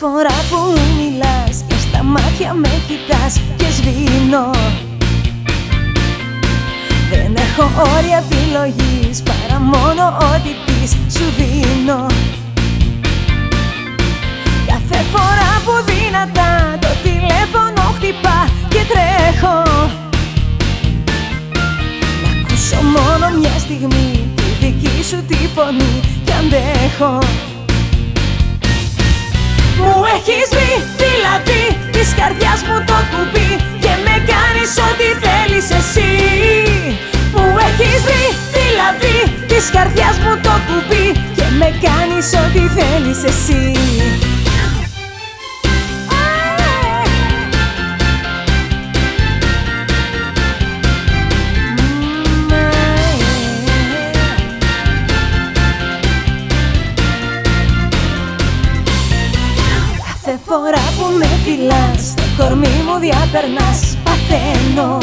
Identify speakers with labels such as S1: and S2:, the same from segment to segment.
S1: Κάθε φορά που μιλάς και στα μάτια με κοιτάς και σβήνω. Δεν έχω όρια επιλογής παρά μόνο ό,τι πεις σου δίνω. Κάθε φορά που δυνατά το τηλέφωνο χτυπά και τρέχω. Να ακούσω μόνο μια στιγμή τη δική σου τη φωνή και αντέχω μου έχεις βρει δηλαδή της καρδιάς μου το κουμπί Και με κάνεις ό,τι θέλεις εσύ. Μου έχεις βρει δηλαδή της καρδιάς μου το κουμπί Και με κάνεις ό,τι θέλεις εσύ φορά που με φυλάς Το κορμί μου διαπερνάς Παθαίνω.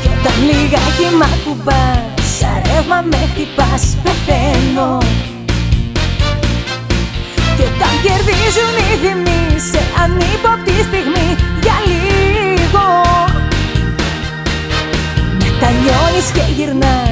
S1: Κι όταν λιγάκι μ' ακουμπάς Σαν ρεύμα με χτυπάς Πεθαίνω. Κι όταν κερδίζουν οι θυμοί Σε ανύποπτη στιγμή Για λίγο. Μετανιώνεις και γυρνάς